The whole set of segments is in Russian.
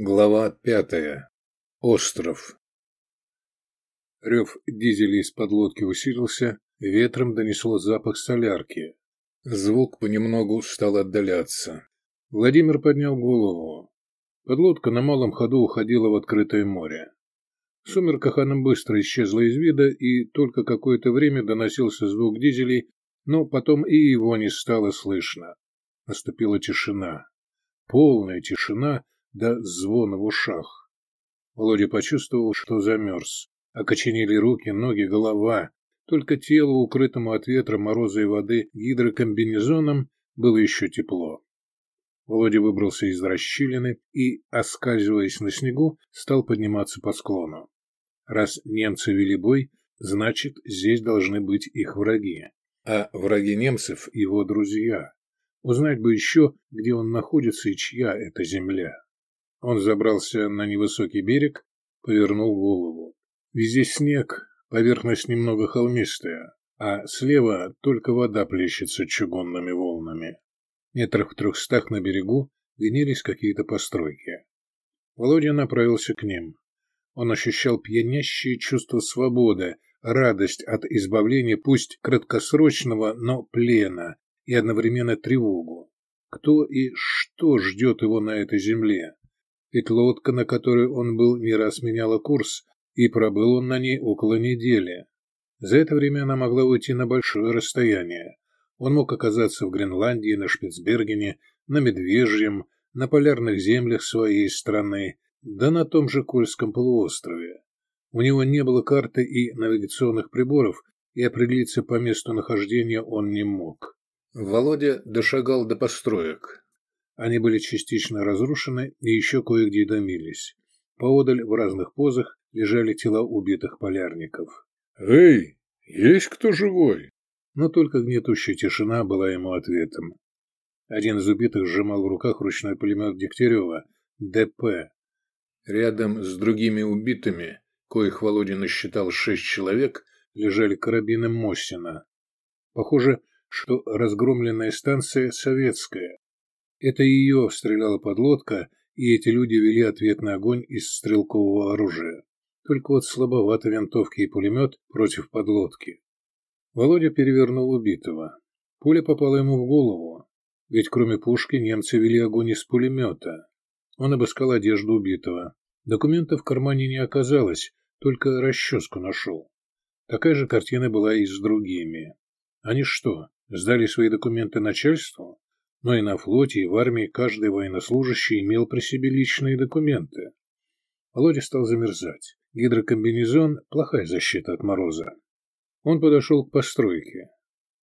Глава пятая. Остров. Рев дизеля из-под лодки усилился, ветром донесло запах солярки. Звук понемногу стал отдаляться. Владимир поднял голову. Подлодка на малом ходу уходила в открытое море. В сумерках она быстро исчезла из вида, и только какое-то время доносился звук дизелей, но потом и его не стало слышно. Наступила тишина. Полная тишина — до звона в ушах. Володя почувствовал, что замерз. Окоченели руки, ноги, голова. Только тело, укрытому от ветра, мороза и воды гидрокомбинезоном, было еще тепло. Володя выбрался из расщелины и, оскальзываясь на снегу, стал подниматься по склону. Раз немцы вели бой, значит, здесь должны быть их враги. А враги немцев – его друзья. Узнать бы еще, где он находится и чья это земля. Он забрался на невысокий берег, повернул голову. Везде снег, поверхность немного холмистая, а слева только вода плещется чугунными волнами. Метрах в трехстах на берегу виднелись какие-то постройки. Володя направился к ним. Он ощущал пьянящее чувство свободы, радость от избавления пусть краткосрочного, но плена, и одновременно тревогу. Кто и что ждет его на этой земле? Ведь лодка, на которой он был, не раз меняла курс, и пробыл он на ней около недели. За это время она могла уйти на большое расстояние. Он мог оказаться в Гренландии, на Шпицбергене, на Медвежьем, на полярных землях своей страны, да на том же Кольском полуострове. У него не было карты и навигационных приборов, и определиться по месту нахождения он не мог. Володя дошагал до построек. Они были частично разрушены и еще кое-где дымились. Поодаль в разных позах лежали тела убитых полярников. «Эй, есть кто живой?» Но только гнетущая тишина была ему ответом. Один из убитых сжимал в руках ручной пулемет Дегтярева, ДП. Рядом с другими убитыми, коих Володя насчитал шесть человек, лежали карабины Мосина. Похоже, что разгромленная станция советская, это ее стреляла подлодка, и эти люди вели ответный огонь из стрелкового оружия. Только вот слабовато винтовки и пулемет против подлодки. Володя перевернул убитого. Пуля попала ему в голову, ведь кроме пушки немцы вели огонь из пулемета. Он обыскал одежду убитого. Документов в кармане не оказалось, только расческу нашел. Такая же картина была и с другими. Они что, сдали свои документы начальству? Но и на флоте, и в армии каждый военнослужащий имел при себе личные документы. Володя стал замерзать. Гидрокомбинезон – плохая защита от мороза. Он подошел к постройке.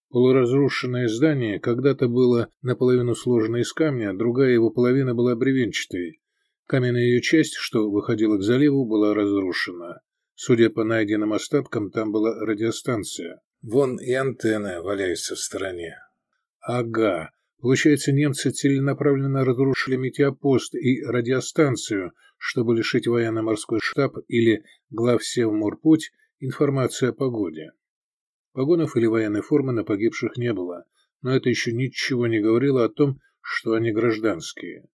Полуразрушенное здание когда-то было наполовину сложено из камня, другая его половина была бревенчатой. Каменная ее часть, что выходила к заливу, была разрушена. Судя по найденным остаткам, там была радиостанция. Вон и антенна валяется в стороне. Ага, Получается, немцы целенаправленно разрушили метеопост и радиостанцию, чтобы лишить военно-морской штаб или глав Севморпуть информации о погоде. Погонов или военной формы на погибших не было, но это еще ничего не говорило о том, что они гражданские.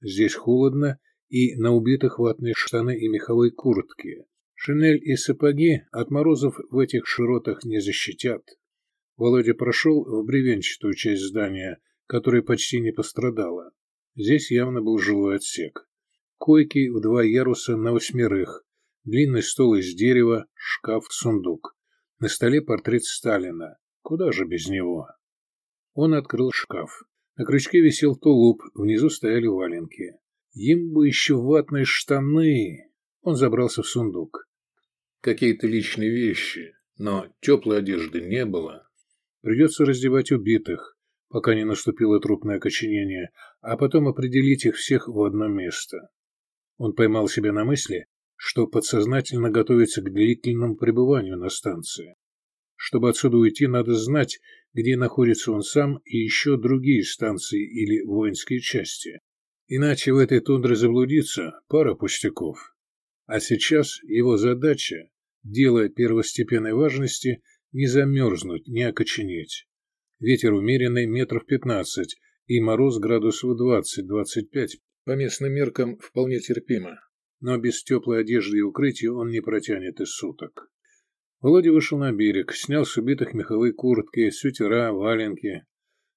Здесь холодно, и на убитых ватные штаны и меховые куртки. Шинель и сапоги от морозов в этих широтах не защитят. Володя прошел в бревенчатую часть здания, которая почти не пострадала. Здесь явно был жилой отсек. Койки в два яруса на восьмерых, длинный стол из дерева, шкаф-сундук. На столе портрет Сталина. Куда же без него? Он открыл шкаф. На крючке висел тулуп, внизу стояли валенки. Им бы еще ватные штаны. Он забрался в сундук. Какие-то личные вещи, но теплой одежды не было. Придется раздевать убитых, пока не наступило трупное окоченение, а потом определить их всех в одно место. Он поймал себя на мысли, что подсознательно готовится к длительному пребыванию на станции. Чтобы отсюда уйти, надо знать, где находится он сам и еще другие станции или воинские части. Иначе в этой тундре заблудиться пара пустяков. А сейчас его задача, дело первостепенной важности, не замерзнуть, не окоченеть. Ветер умеренный метров пятнадцать и мороз градусов двадцать-двадцать пять По местным меркам вполне терпимо. Но без теплой одежды и укрытия он не протянет и суток. Володя вышел на берег, снял с убитых меховые куртки, сютера, валенки.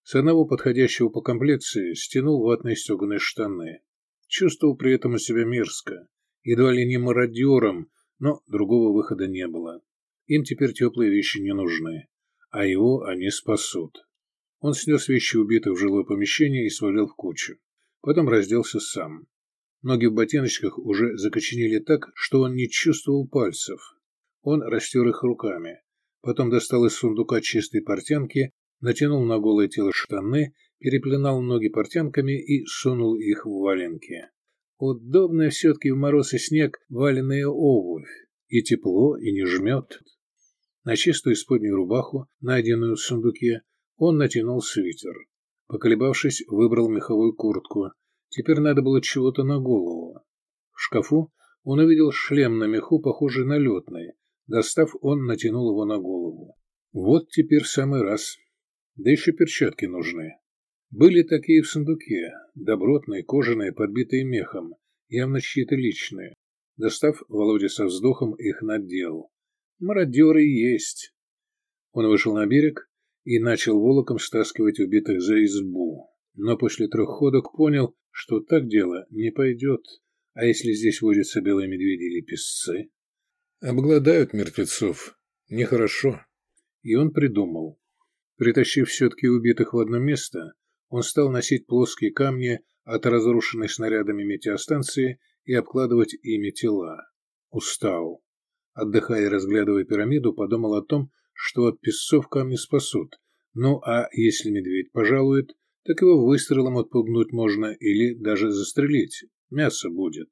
С одного подходящего по комплекции стянул ватные стеганые штаны. Чувствовал при этом у себя мерзко, едва ли не мародером, но другого выхода не было. Им теперь теплые вещи не нужны, а его они спасут. Он снес вещи убитых в жилое помещение и свалил в кучу. Потом разделся сам. Ноги в ботиночках уже закоченели так, что он не чувствовал пальцев. Он растер их руками. Потом достал из сундука чистые портянки, натянул на голое тело штаны, переплинал ноги портянками и сунул их в валенки. Удобная все-таки в мороз и снег валеная обувь. И тепло, и не жмет. На чистую исподнюю рубаху, найденную в сундуке, он натянул свитер. Поколебавшись, выбрал меховую куртку. Теперь надо было чего-то на голову. В шкафу он увидел шлем на меху, похожий на летный. Достав, он натянул его на голову. Вот теперь самый раз. Да еще перчатки нужны. Были такие в сундуке, добротные, кожаные, подбитые мехом, явно чьи-то личные. Достав, Володя со вздохом их надел. Мародеры есть. Он вышел на берег и начал волоком стаскивать убитых за избу. Но после трех ходок понял, что так дело не пойдет. А если здесь водятся белые медведи или песцы? Обгладают мертвецов. Нехорошо. И он придумал. Притащив все-таки убитых в одно место, он стал носить плоские камни от разрушенной снарядами метеостанции и обкладывать ими тела. Устал. Отдыхая и разглядывая пирамиду, подумал о том, что от песцов камни спасут. Ну а если медведь пожалует, так его выстрелом отпугнуть можно или даже застрелить. Мясо будет.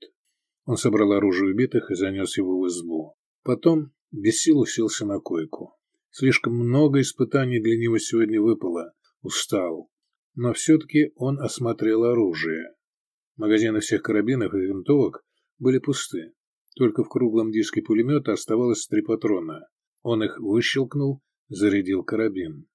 Он собрал оружие убитых и занес его в избу. Потом без сил уселся на койку. Слишком много испытаний для него сегодня выпало. Устал. Но все-таки он осмотрел оружие. Магазины всех карабинов и винтовок были пусты. Только в круглом диске пулемета оставалось три патрона. Он их выщелкнул, зарядил карабин.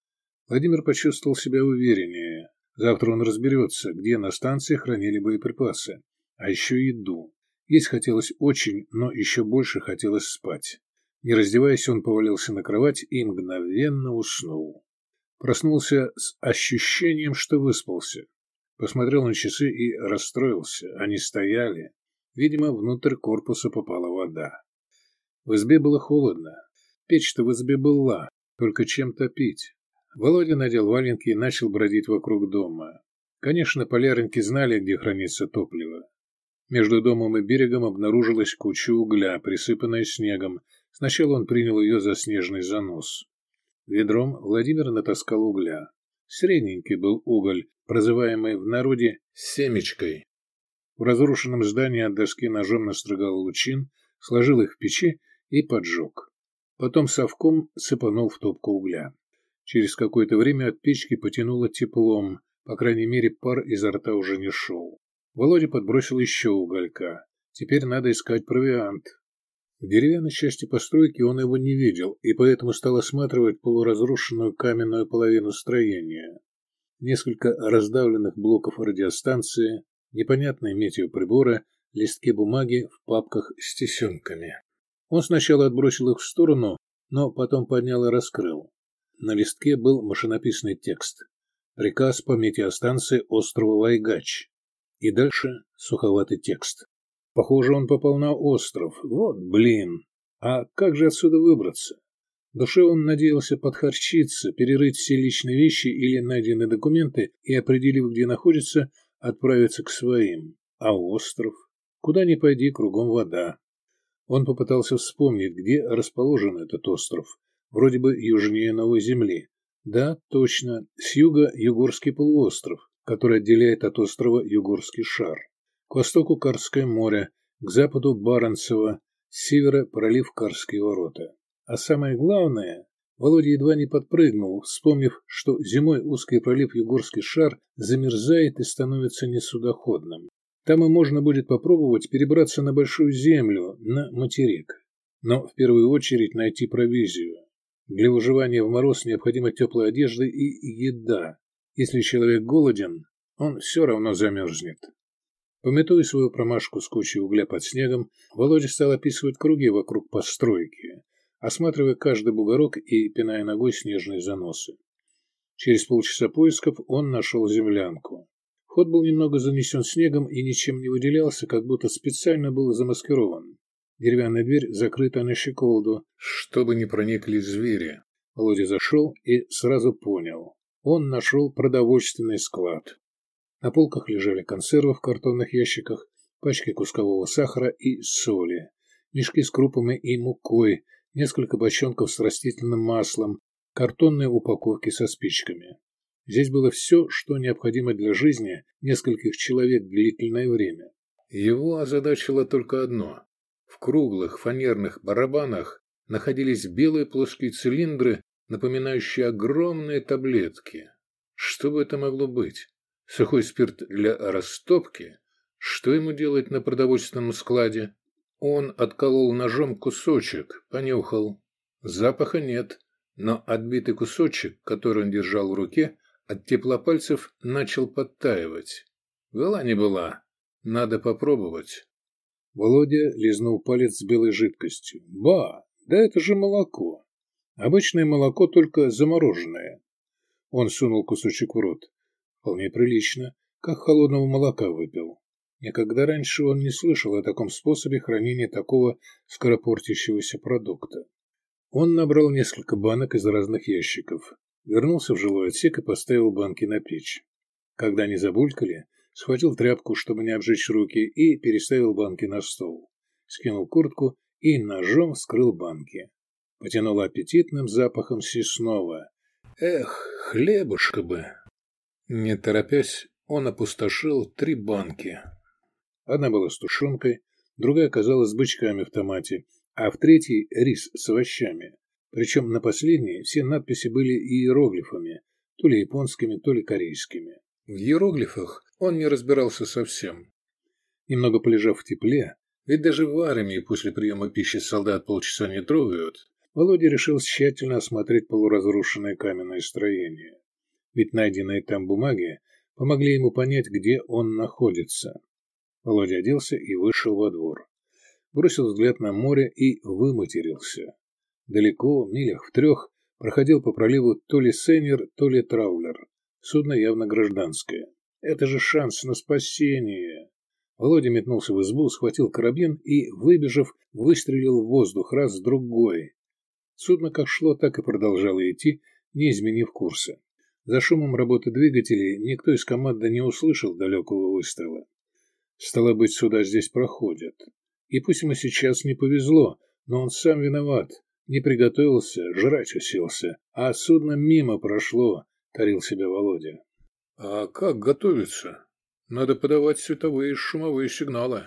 Владимир почувствовал себя увереннее. Завтра он разберется, где на станции хранили боеприпасы. А еще еду. Есть хотелось очень, но еще больше хотелось спать. Не раздеваясь, он повалился на кровать и мгновенно уснул. Проснулся с ощущением, что выспался. Посмотрел на часы и расстроился. Они стояли. Видимо, внутрь корпуса попала вода. В избе было холодно. Печь-то в избе была, только чем топить. Володя надел валенки и начал бродить вокруг дома. Конечно, полярники знали, где хранится топливо. Между домом и берегом обнаружилась куча угля, присыпанная снегом. Сначала он принял ее за снежный занос. Ведром Владимир натаскал угля. Средненький был уголь, прозываемый в народе «семечкой». В разрушенном здании от доски ножом настрогал лучин, сложил их в печи и поджег. Потом совком сыпанул в топку угля. Через какое-то время от печки потянуло теплом, по крайней мере пар изо рта уже не шел. Володя подбросил еще уголька. Теперь надо искать провиант. В деревянной части постройки он его не видел, и поэтому стал осматривать полуразрушенную каменную половину строения. Несколько раздавленных блоков радиостанции, непонятные метеоприборы, листки бумаги в папках с тесенками. Он сначала отбросил их в сторону, но потом поднял и раскрыл. На листке был машинописный текст. Приказ по метеостанции острова Вайгач. И дальше суховатый текст. Похоже, он попал на остров. Вот блин. А как же отсюда выбраться? В душе он надеялся подхарчиться, перерыть все личные вещи или найденные документы и, определив, где находится, отправиться к своим. А остров? Куда ни пойди, кругом вода. Он попытался вспомнить, где расположен этот остров. Вроде бы южнее Новой Земли. Да, точно, с юга Югорский полуостров, который отделяет от острова Югорский шар. К востоку Карское море, к западу Баренцево, с севера пролив Карские ворота. А самое главное, Володя едва не подпрыгнул, вспомнив, что зимой узкий пролив Югорский шар замерзает и становится несудоходным. Там и можно будет попробовать перебраться на Большую Землю, на материк. Но в первую очередь найти провизию. Для выживания в мороз необходима теплая одежда и еда. Если человек голоден, он все равно замерзнет. Пометуя свою промашку с кучей угля под снегом, Володя стал описывать круги вокруг постройки, осматривая каждый бугорок и пиная ногой снежные заносы. Через полчаса поисков он нашел землянку. Ход был немного занесен снегом и ничем не выделялся, как будто специально был замаскирован. Деревянная дверь закрыта на щеколду, чтобы не проникли звери. Володя зашел и сразу понял. Он нашел продовольственный склад. На полках лежали консервы в картонных ящиках, пачки кускового сахара и соли, мешки с крупами и мукой, несколько бочонков с растительным маслом, картонные упаковки со спичками. Здесь было все, что необходимо для жизни нескольких человек длительное время. Его озадачило только одно. В круглых фанерных барабанах находились белые плоские цилиндры, напоминающие огромные таблетки. Что бы это могло быть? Сухой спирт для растопки? Что ему делать на продовольственном складе? Он отколол ножом кусочек, понюхал. Запаха нет, но отбитый кусочек, который он держал в руке, от тепла пальцев начал подтаивать. Была не была. Надо попробовать. Володя лизнул палец с белой жидкостью. Ба, да это же молоко. Обычное молоко, только замороженное. Он сунул кусочек в рот. Вполне прилично, как холодного молока выпил. Никогда раньше он не слышал о таком способе хранения такого скоропортящегося продукта. Он набрал несколько банок из разных ящиков, вернулся в жилой отсек и поставил банки на печь. Когда они забулькали, схватил тряпку, чтобы не обжечь руки, и переставил банки на стол. Скинул куртку и ножом вскрыл банки. Потянуло аппетитным запахом сесного. Эх, хлебушка бы! Не торопясь, он опустошил три банки. Одна была с тушенкой, другая оказалась с бычками в томате, а в третьей — рис с овощами. Причем на последней все надписи были иероглифами, то ли японскими, то ли корейскими. В иероглифах он не разбирался совсем. Немного полежав в тепле, ведь даже в армии после приема пищи солдат полчаса не трогают, Володя решил тщательно осмотреть полуразрушенное каменное строение ведь найденные там бумаги помогли ему понять, где он находится. Володя оделся и вышел во двор. Бросил взгляд на море и выматерился. Далеко, милях в трех, проходил по проливу то ли Сеннер, то ли Траулер. Судно явно гражданское. Это же шанс на спасение. Володя метнулся в избу, схватил карабин и, выбежав, выстрелил в воздух раз-другой. Судно как шло, так и продолжало идти, не изменив курса. За шумом работы двигателей никто из команды не услышал далекого выстрела. Стало быть, сюда здесь проходят. И пусть ему сейчас не повезло, но он сам виноват. Не приготовился, жрать уселся, а судно мимо прошло, корил себя Володя. А как готовиться? Надо подавать световые и шумовые сигналы.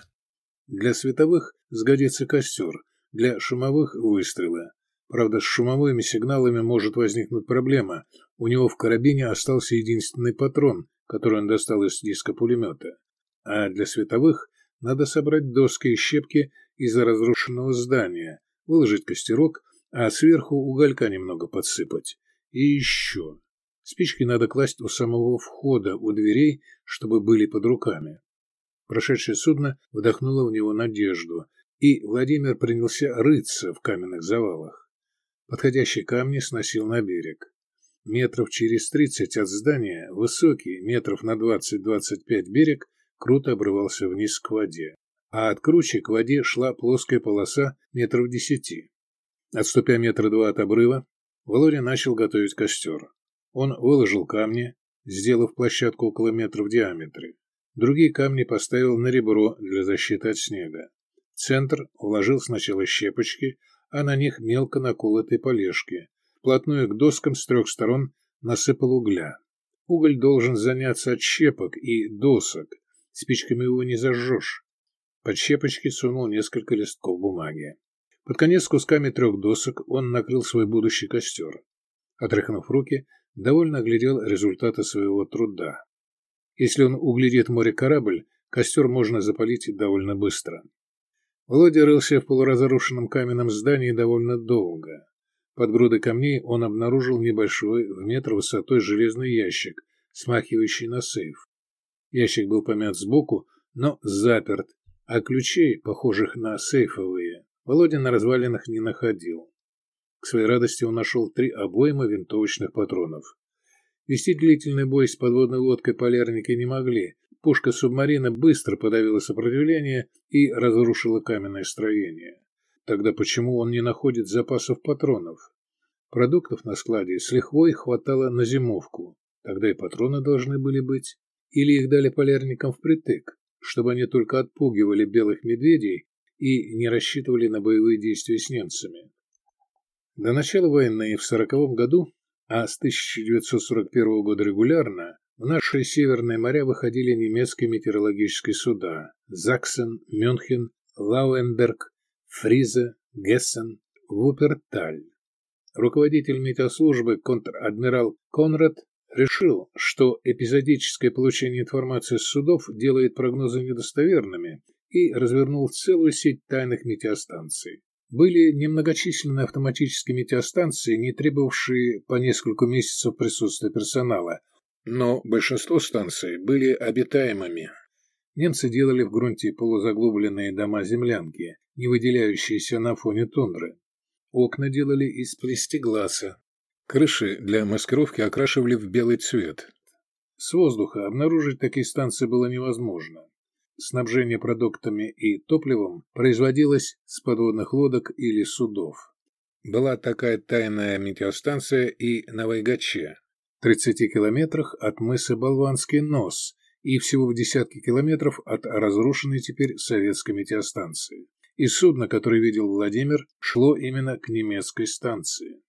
Для световых сгодится костер, для шумовых — выстрелы. Правда, с шумовыми сигналами может возникнуть проблема. У него в карабине остался единственный патрон, который он достал из диска пулемета. А для световых надо собрать доски и щепки из разрушенного здания, выложить костерок, а сверху уголька немного подсыпать. И еще. Спички надо класть у самого входа, у дверей, чтобы были под руками. Прошедшее судно вдохнуло в него надежду, и Владимир принялся рыться в каменных завалах. Подходящие камни сносил на берег. Метров через тридцать от здания, высокий, метров на двадцать-двадцать пять берег, круто обрывался вниз к воде. А от кручи к воде шла плоская полоса метров десяти. Отступя метра два от обрыва, Володя начал готовить костер. Он выложил камни, сделав площадку около метра в диаметре. Другие камни поставил на ребро для защиты от снега. Центр вложил сначала щепочки, а на них мелко наколотые полежки. Вплотную к доскам с трех сторон насыпал угля. Уголь должен заняться от щепок и досок. Спичками его не зажжешь. Под щепочки сунул несколько листков бумаги. Под конец кусками трех досок он накрыл свой будущий костер. Отряхнув руки, довольно оглядел результаты своего труда. Если он углядит море корабль, костер можно запалить довольно быстро. Володя рылся в полуразрушенном каменном здании довольно долго. Под грудой камней он обнаружил небольшой, в метр высотой железный ящик, смахивающий на сейф. Ящик был помят сбоку, но заперт, а ключей, похожих на сейфовые, Володя на развалинах не находил. К своей радости он нашел три обойма винтовочных патронов. Вести длительный бой с подводной лодкой полярники не могли. Пушка субмарина быстро подавила сопротивление и разрушила каменное строение. Тогда почему он не находит запасов патронов? Продуктов на складе с лихвой хватало на зимовку. Тогда и патроны должны были быть. Или их дали полярникам впритык, чтобы они только отпугивали белых медведей и не рассчитывали на боевые действия с немцами. До начала войны в 1940 году, а с 1941 года регулярно, в наши северные моря выходили немецкие метеорологические суда «Заксен», «Мюнхен», «Лауенберг», «Фризе», «Гессен», «Вуперталь». Руководитель метеослужбы контр-адмирал Конрад решил, что эпизодическое получение информации с судов делает прогнозы недостоверными и развернул целую сеть тайных метеостанций. Были немногочисленные автоматические метеостанции, не требовавшие по несколько месяцев присутствия персонала, но большинство станций были обитаемыми. Немцы делали в грунте полузаглубленные дома-землянки, не выделяющиеся на фоне тундры. Окна делали из плестигласа. Крыши для маскировки окрашивали в белый цвет. С воздуха обнаружить такие станции было невозможно снабжение продуктами и топливом производилось с подводных лодок или судов. Была такая тайная метеостанция и на Вайгаче, в 30 километрах от мыса Болванский нос и всего в десятке километров от разрушенной теперь советской метеостанции. И судно, которое видел Владимир, шло именно к немецкой станции.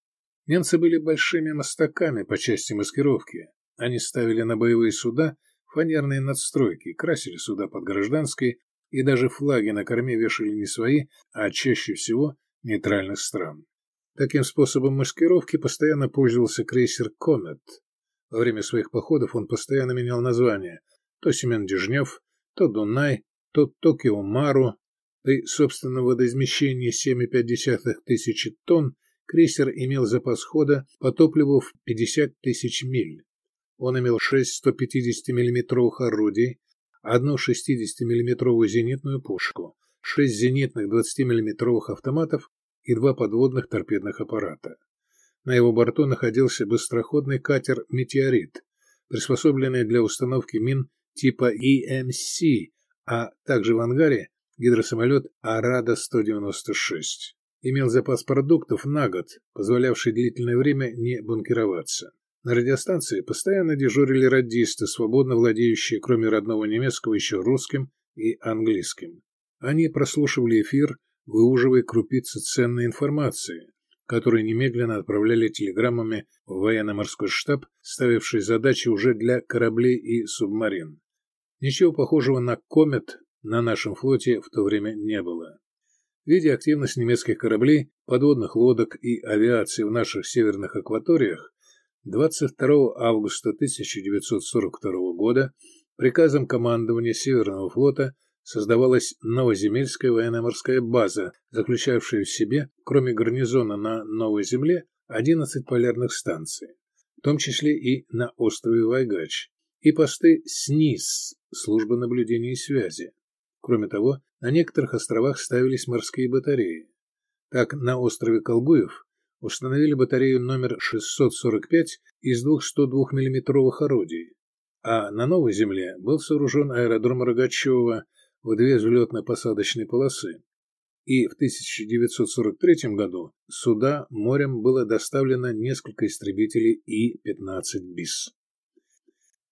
Немцы были большими мостаками по части маскировки. Они ставили на боевые суда фанерные надстройки, красили суда под гражданской, и даже флаги на корме вешали не свои, а чаще всего нейтральных стран. Таким способом маскировки постоянно пользовался крейсер «Комет». Во время своих походов он постоянно менял названия. То Семен Дежнев, то Дунай, то Токио Мару. При собственном водоизмещении 7,5 тысячи тонн крейсер имел запас хода по топливу в 50 тысяч миль. Он имел шесть 150 миллиметровых орудий, одну 60 миллиметровую зенитную пушку, шесть зенитных 20 миллиметровых автоматов и два подводных торпедных аппарата. На его борту находился быстроходный катер «Метеорит», приспособленный для установки мин типа EMC, а также в ангаре гидросамолет «Арада-196». Имел запас продуктов на год, позволявший длительное время не бункероваться. На радиостанции постоянно дежурили радисты, свободно владеющие, кроме родного немецкого, еще русским и английским. Они прослушивали эфир, выуживая крупицы ценной информации, которые немедленно отправляли телеграммами в военно-морской штаб, ставивший задачи уже для кораблей и субмарин. Ничего похожего на «Комет» на нашем флоте в то время не было. Видя активность немецких кораблей, подводных лодок и авиации в наших северных акваториях, 22 августа 1942 года приказом командования Северного флота создавалась Новоземельская военно-морская база, заключавшая в себе, кроме гарнизона на Новой Земле, 11 полярных станций, в том числе и на острове Вайгач, и посты СНИС, службы наблюдения и связи. Кроме того, на некоторых островах ставились морские батареи. Так, на острове Колгуев установили батарею номер 645 из двух 102 миллиметровых орудий, а на Новой Земле был сооружен аэродром Рогачева в две взлетно-посадочные полосы. И в 1943 году сюда морем было доставлено несколько истребителей И-15 БИС.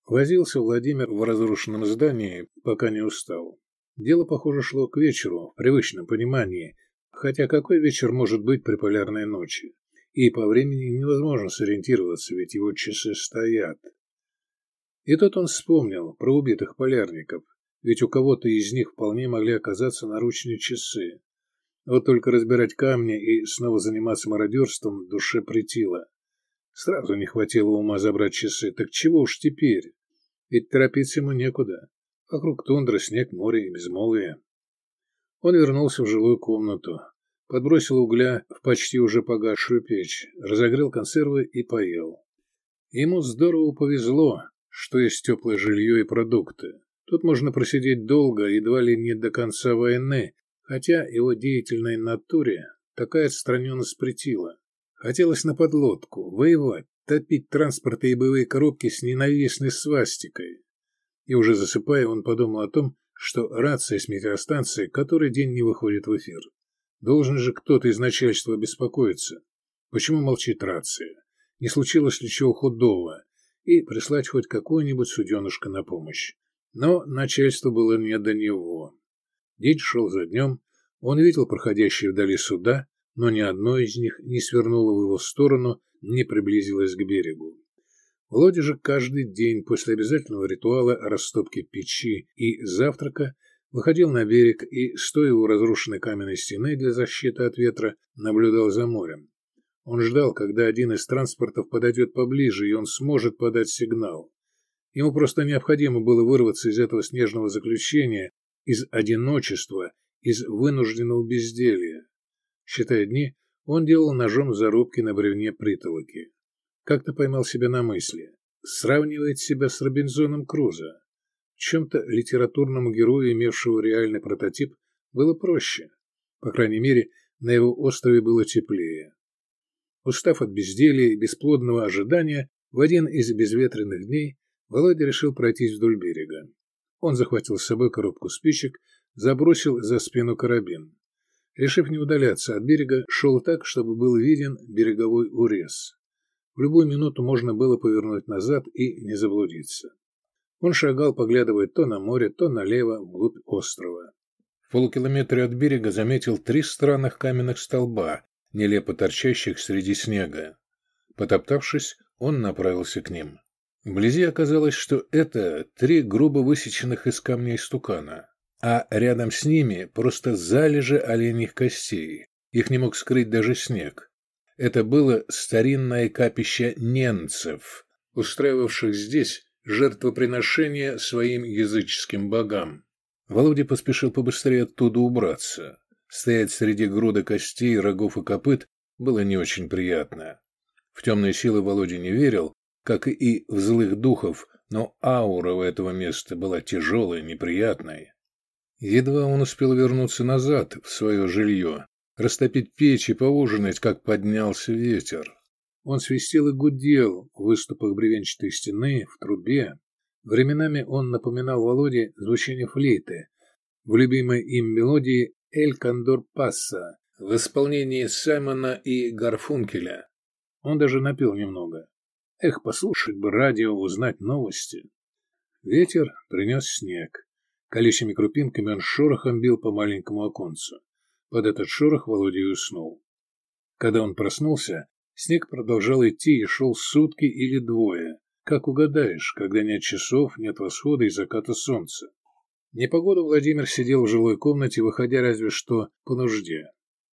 Возился Владимир в разрушенном здании, пока не устал. Дело, похоже, шло к вечеру, в привычном понимании, Хотя какой вечер может быть при полярной ночи? И по времени невозможно сориентироваться, ведь его часы стоят. И тут он вспомнил про убитых полярников, ведь у кого-то из них вполне могли оказаться наручные часы. Вот только разбирать камни и снова заниматься мародерством душе притило. Сразу не хватило ума забрать часы, так чего уж теперь? Ведь торопиться ему некуда. Вокруг тундра, снег, море и безмолвие. Он вернулся в жилую комнату, подбросил угля в почти уже погасшую печь, разогрел консервы и поел. Ему здорово повезло, что есть теплое жилье и продукты. Тут можно просидеть долго, едва ли не до конца войны, хотя его деятельной натуре такая отстраненность претила. Хотелось на подлодку, воевать, топить транспорты и боевые коробки с ненавистной свастикой. И уже засыпая, он подумал о том, что рация с метеостанции который день не выходит в эфир. Должен же кто-то из начальства беспокоиться. Почему молчит рация? Не случилось ли чего худого? И прислать хоть какое-нибудь суденышко на помощь. Но начальство было не до него. День шел за днем, он видел проходящие вдали суда, но ни одно из них не свернуло в его сторону, не приблизилось к берегу. Володя же каждый день после обязательного ритуала растопки печи и завтрака выходил на берег и, стоя у разрушенной каменной стены для защиты от ветра, наблюдал за морем. Он ждал, когда один из транспортов подойдет поближе, и он сможет подать сигнал. Ему просто необходимо было вырваться из этого снежного заключения, из одиночества, из вынужденного безделья. Считая дни, он делал ножом зарубки на бревне притолоки. Как-то поймал себя на мысли. Сравнивает себя с Робинзоном Крузо. Чем-то литературному герою, имевшему реальный прототип, было проще. По крайней мере, на его острове было теплее. Устав от безделия и бесплодного ожидания, в один из безветренных дней Володя решил пройтись вдоль берега. Он захватил с собой коробку спичек, забросил за спину карабин. Решив не удаляться от берега, шел так, чтобы был виден береговой урез. В любую минуту можно было повернуть назад и не заблудиться. Он шагал, поглядывая то на море, то налево, вглубь острова. В полукилометре от берега заметил три странных каменных столба, нелепо торчащих среди снега. Потоптавшись, он направился к ним. Вблизи оказалось, что это три грубо высеченных из камней стукана, а рядом с ними просто залежи оленьих костей. Их не мог скрыть даже снег. Это было старинное капище ненцев, устраивавших здесь жертвоприношение своим языческим богам. Володя поспешил побыстрее оттуда убраться. Стоять среди груда костей, рогов и копыт было не очень приятно. В темные силы Володя не верил, как и в злых духов, но аура у этого места была тяжелой, неприятной. Едва он успел вернуться назад в свое жилье, растопить печь и поужинать, как поднялся ветер. Он свистел и гудел в выступах бревенчатой стены, в трубе. Временами он напоминал Володе звучание флейты в любимой им мелодии «Эль Кондор Пасса» в исполнении Саймона и Гарфункеля. Он даже напил немного. Эх, послушать бы радио, узнать новости. Ветер принес снег. Колючими крупинками он шорохом бил по маленькому оконцу. Под этот шорох Володя уснул. Когда он проснулся, снег продолжал идти и шел сутки или двое. Как угадаешь, когда нет часов, нет восхода и заката солнца. Непогоду Владимир сидел в жилой комнате, выходя разве что по нужде.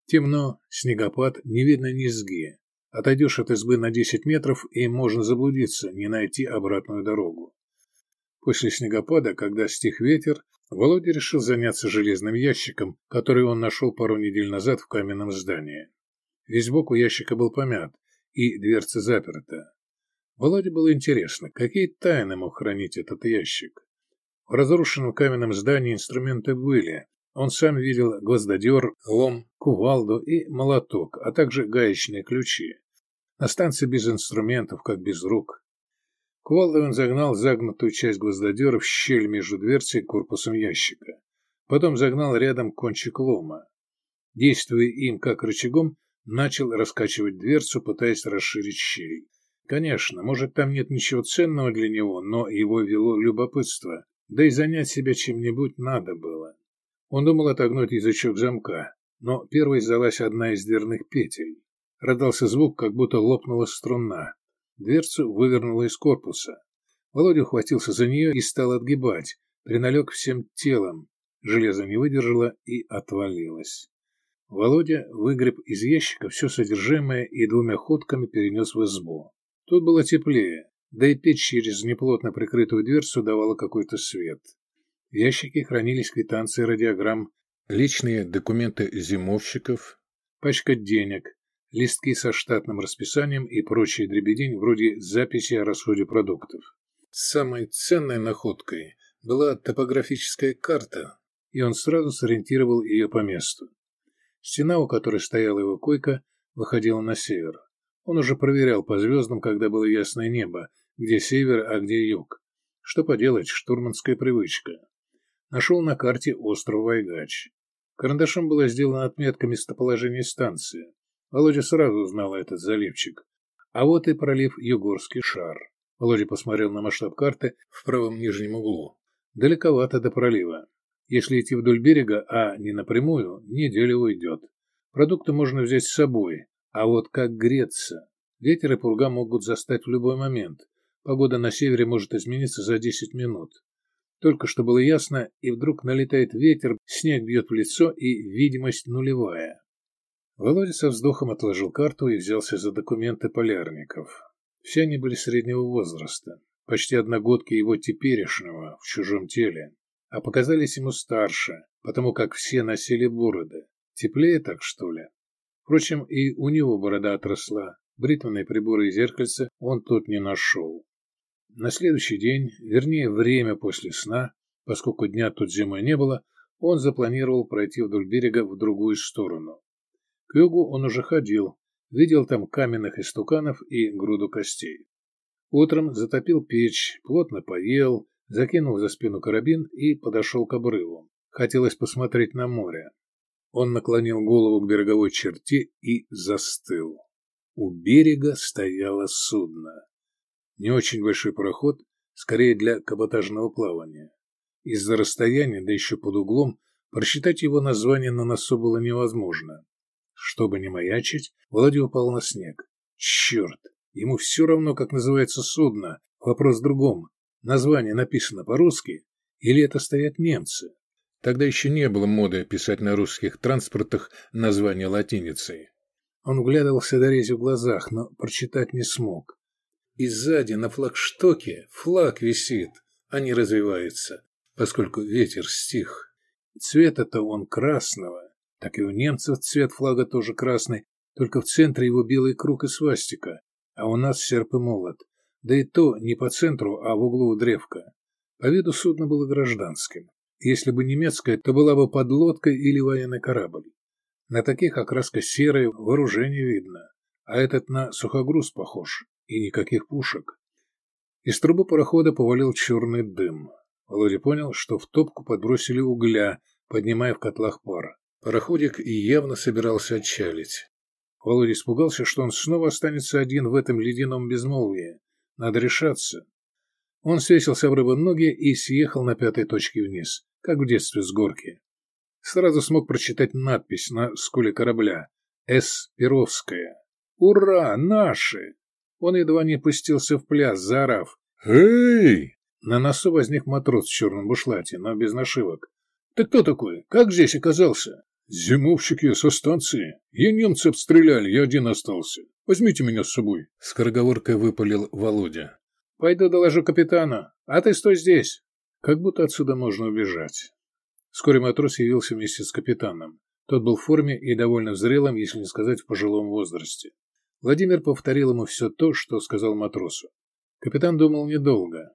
Темно, снегопад, не видно низги. Отойдешь от избы на 10 метров, и можно заблудиться, не найти обратную дорогу. После снегопада, когда стих ветер, Володя решил заняться железным ящиком, который он нашел пару недель назад в каменном здании. Весь бок у ящика был помят, и дверца заперта. Володе было интересно, какие тайны мог хранить этот ящик. В разрушенном каменном здании инструменты были. Он сам видел гвоздодер, лом, кувалду и молоток, а также гаечные ключи. На станции без инструментов, как без рук. Кувалдой загнал загнутую часть гвоздодера в щель между дверцей и корпусом ящика. Потом загнал рядом кончик лома. Действуя им как рычагом, начал раскачивать дверцу, пытаясь расширить щель. Конечно, может, там нет ничего ценного для него, но его вело любопытство. Да и занять себя чем-нибудь надо было. Он думал отогнуть язычок замка, но первой сдалась одна из дверных петель. Радался звук, как будто лопнула струна. Дверцу вывернула из корпуса. Володя ухватился за нее и стал отгибать. Приналег всем телом. Железо не выдержало и отвалилось. Володя выгреб из ящика все содержимое и двумя ходками перенес в избу. Тут было теплее, да и печь через неплотно прикрытую дверцу давала какой-то свет. В ящике хранились квитанции радиограмм, личные документы зимовщиков, пачка денег, листки со штатным расписанием и прочие дребедень вроде записи о расходе продуктов. Самой ценной находкой была топографическая карта, и он сразу сориентировал ее по месту. Стена, у которой стояла его койка, выходила на север. Он уже проверял по звездам, когда было ясное небо, где север, а где юг. Что поделать, штурманская привычка. Нашел на карте остров Вайгач. Карандашом была сделана отметка местоположения станции. Володя сразу узнал этот заливчик. А вот и пролив Югорский шар. Володя посмотрел на масштаб карты в правом нижнем углу. Далековато до пролива. Если идти вдоль берега, а не напрямую, неделя уйдет. Продукты можно взять с собой, а вот как греться? Ветер и пурга могут застать в любой момент. Погода на севере может измениться за 10 минут. Только что было ясно, и вдруг налетает ветер, снег бьет в лицо, и видимость нулевая. Володя со вздохом отложил карту и взялся за документы полярников. Все они были среднего возраста, почти одногодки его теперешнего в чужом теле, а показались ему старше, потому как все носили бороды. Теплее так, что ли? Впрочем, и у него борода отросла. Бритвенные приборы и зеркальце он тут не нашел. На следующий день, вернее, время после сна, поскольку дня тут зимой не было, он запланировал пройти вдоль берега в другую сторону. К югу он уже ходил, видел там каменных истуканов и груду костей. Утром затопил печь, плотно поел, закинул за спину карабин и подошел к обрыву. Хотелось посмотреть на море. Он наклонил голову к береговой черте и застыл. У берега стояло судно. Не очень большой пароход, скорее для каботажного плавания. Из-за расстояния, да еще под углом, просчитать его название на носу было невозможно. Чтобы не маячить, Володя упал на снег. Черт! Ему все равно, как называется судно. Вопрос в другом. Название написано по-русски, или это стоят немцы? Тогда еще не было моды писать на русских транспортах название латиницей. Он вглядывался до рези в глазах, но прочитать не смог. И сзади на флагштоке флаг висит, а не развивается, поскольку ветер стих. Цвета-то он красного, так и у немцев цвет флага тоже красный, только в центре его белый круг и свастика, а у нас серп и молот. Да и то не по центру, а в углу древка. По виду судно было гражданским. Если бы немецкое, то была бы подлодка или военный корабль. На таких окраска серая, вооружение видно. А этот на сухогруз похож. И никаких пушек. Из трубы парохода повалил черный дым. Володя понял, что в топку подбросили угля, поднимая в котлах пар. Пароходик и явно собирался отчалить. Володя испугался, что он снова останется один в этом ледяном безмолвии. Надо решаться. Он свесил с обрыва ноги и съехал на пятой точке вниз, как в детстве с горки. Сразу смог прочитать надпись на скуле корабля. «С. Перовская». «Ура! Наши!» Он едва не пустился в пляс, заорав. «Эй!» На носу возник матрос в черном бушлате, но без нашивок. «Ты кто такой? Как здесь оказался?» «Зимовщики со станции. Я немцы обстреляли, я один остался. Возьмите меня с собой», — скороговоркой выпалил Володя. «Пойду доложу капитану. А ты стой здесь». Как будто отсюда можно убежать. Вскоре матрос явился вместе с капитаном. Тот был в форме и довольно зрелым, если не сказать в пожилом возрасте. Владимир повторил ему все то, что сказал матросу. Капитан думал недолго.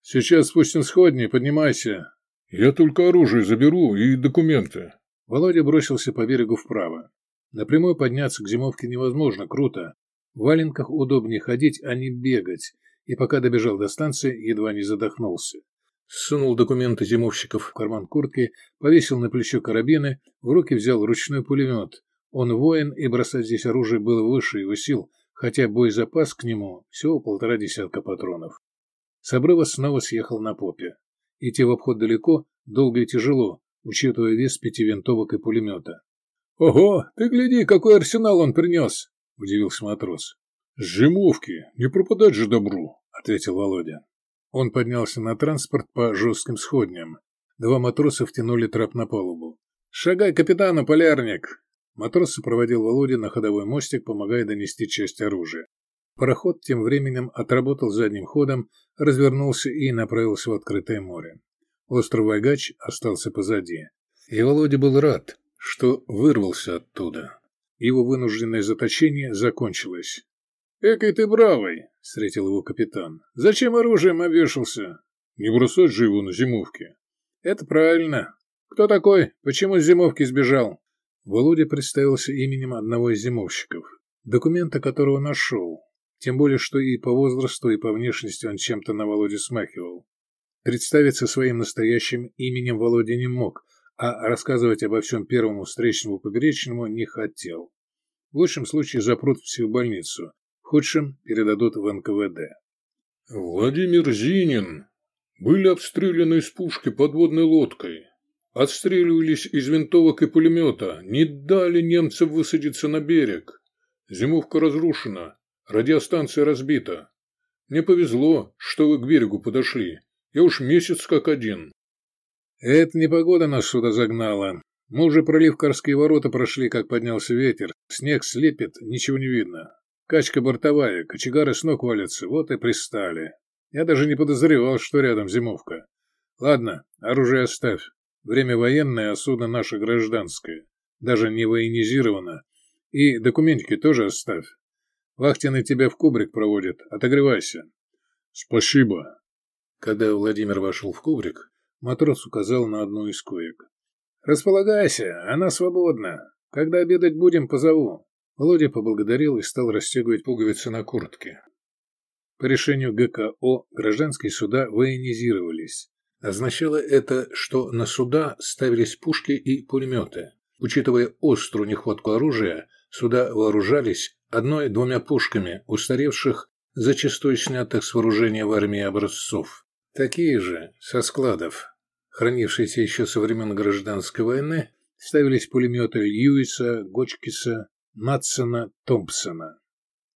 «Сейчас спустим сходни, поднимайся. Я только оружие заберу и документы». Володя бросился по берегу вправо. Напрямую подняться к зимовке невозможно, круто. В валенках удобнее ходить, а не бегать, и пока добежал до станции, едва не задохнулся. Сунул документы зимовщиков в карман куртки, повесил на плечо карабины, в руки взял ручной пулемет. Он воин, и бросать здесь оружие было выше его сил, хотя боезапас к нему всего полтора десятка патронов. С обрыва снова съехал на попе. Идти в обход далеко, долго и тяжело, учитывая вес пяти винтовок и пулемета. — Ого, ты гляди, какой арсенал он принес! — удивился матрос. — жимовки, не пропадать же добру, — ответил Володя. Он поднялся на транспорт по жестким сходням. Два матроса втянули трап на палубу. «Шагай капитана, полярник!» Матрос сопроводил Володя на ходовой мостик, помогая донести часть оружия. Пароход тем временем отработал задним ходом, развернулся и направился в открытое море. Остров Вайгач остался позади. И Володя был рад, что вырвался оттуда. Его вынужденное заточение закончилось. «Экой ты бравый!» — встретил его капитан. «Зачем оружием обвешался? Не бросать же его на зимовке. Это правильно. Кто такой? Почему с зимовки сбежал? Володя представился именем одного из зимовщиков, документа которого нашел. Тем более, что и по возрасту, и по внешности он чем-то на Володе смахивал. Представиться своим настоящим именем Володя не мог, а рассказывать обо всем первому встречному поперечному не хотел. В лучшем случае запрут в психбольницу, в худшем передадут в НКВД. Владимир Зинин. Были обстреляны из пушки подводной лодкой. Отстреливались из винтовок и пулемета. Не дали немцам высадиться на берег. Зимовка разрушена. Радиостанция разбита. Мне повезло, что вы к берегу подошли. Я уж месяц как один. Это не погода нас сюда загнала. Мы уже пролив Карские ворота прошли, как поднялся ветер. Снег слепит, ничего не видно. Качка бортовая, кочегары с ног валятся, вот и пристали. Я даже не подозревал, что рядом зимовка. Ладно, оружие оставь. Время военное, а судно наше гражданское. Даже не военизировано. И документики тоже оставь. Вахтенный тебя в кубрик проводит. Отогревайся. Спасибо. Когда Владимир вошел в кубрик, матрос указал на одну из коек. Располагайся, она свободна. Когда обедать будем, позову. Володя поблагодарил и стал расстегивать пуговицы на куртке. По решению ГКО гражданские суда военизировались. Означало это, что на суда ставились пушки и пулеметы. Учитывая острую нехватку оружия, суда вооружались одной-двумя пушками, устаревших, зачастую снятых с вооружения в армии образцов. Такие же, со складов, хранившиеся еще со времен гражданской войны, ставились пулеметы Льюиса, Гочкиса, Матсона, Томпсона.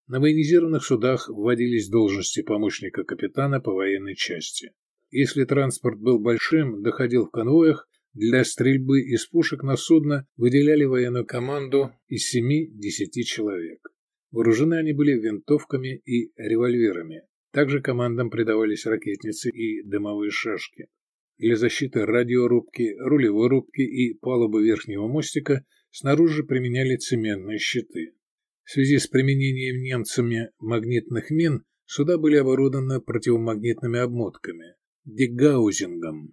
На военизированных судах вводились должности помощника капитана по военной части. Если транспорт был большим, доходил в конвоях, для стрельбы из пушек на судно выделяли военную команду из 7-10 человек. Вооружены они были винтовками и револьверами. Также командам придавались ракетницы и дымовые шашки. Для защиты радиорубки, рулевой рубки и палубы верхнего мостика снаружи применяли цементные щиты. В связи с применением немцами магнитных мин суда были оборудованы противомагнитными обмотками – дегаузингом.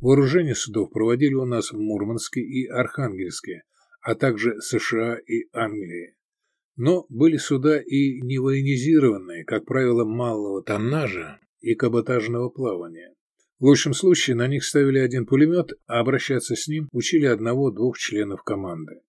Вооружение судов проводили у нас в Мурманске и Архангельске, а также США и Англии. Но были суда и не военизированные, как правило, малого тоннажа и каботажного плавания. В лучшем случае на них ставили один пулемет, а обращаться с ним учили одного-двух членов команды.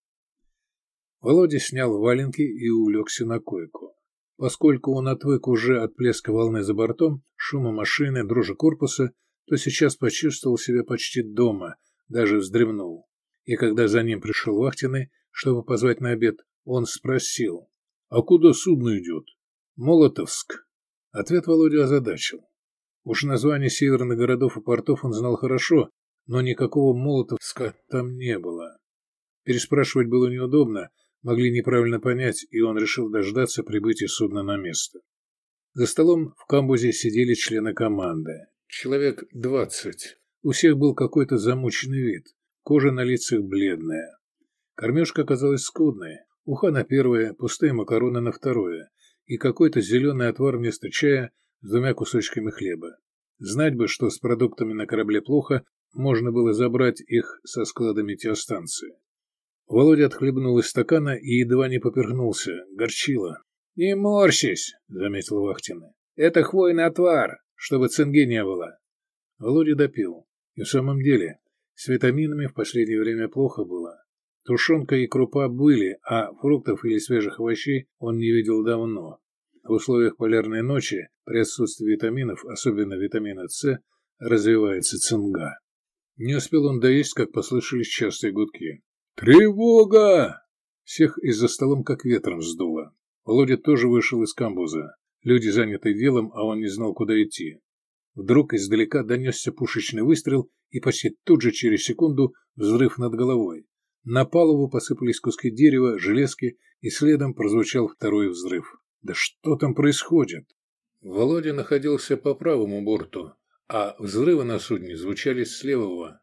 Володя снял валенки и улегся на койку. Поскольку он отвык уже от плеска волны за бортом, шума машины, дрожи корпуса, то сейчас почувствовал себя почти дома, даже вздремнул. И когда за ним пришел вахтенный, чтобы позвать на обед, он спросил, «А куда судно идет?» «Молотовск». Ответ Володя озадачил. Уж название северных городов и портов он знал хорошо, но никакого Молотовска там не было. Переспрашивать было неудобно, могли неправильно понять, и он решил дождаться прибытия судна на место. За столом в камбузе сидели члены команды. Человек двадцать. У всех был какой-то замученный вид, кожа на лицах бледная. Кормежка оказалась скудной. Уха на первое, пустые макароны на второе и какой-то зеленый отвар вместо чая с двумя кусочками хлеба. Знать бы, что с продуктами на корабле плохо, можно было забрать их со склада метеостанции. Володя отхлебнул из стакана и едва не поперхнулся. Горчило. «Не морщись!» — заметил Вахтина. «Это хвойный отвар, чтобы цинги не было». Володя допил. И в самом деле, с витаминами в последнее время плохо было. Тушенка и крупа были, а фруктов или свежих овощей он не видел давно. В условиях полярной ночи при отсутствии витаминов, особенно витамина С, развивается цинга. Не успел он доесть, как послышались частые гудки. «Тревога!» Всех из-за столом как ветром сдуло. Володя тоже вышел из камбуза. Люди заняты делом, а он не знал, куда идти. Вдруг издалека донесся пушечный выстрел, и почти тут же через секунду взрыв над головой. На палубу посыпались куски дерева, железки, и следом прозвучал второй взрыв. Да что там происходит? Володя находился по правому борту, а взрывы на судне звучали с левого.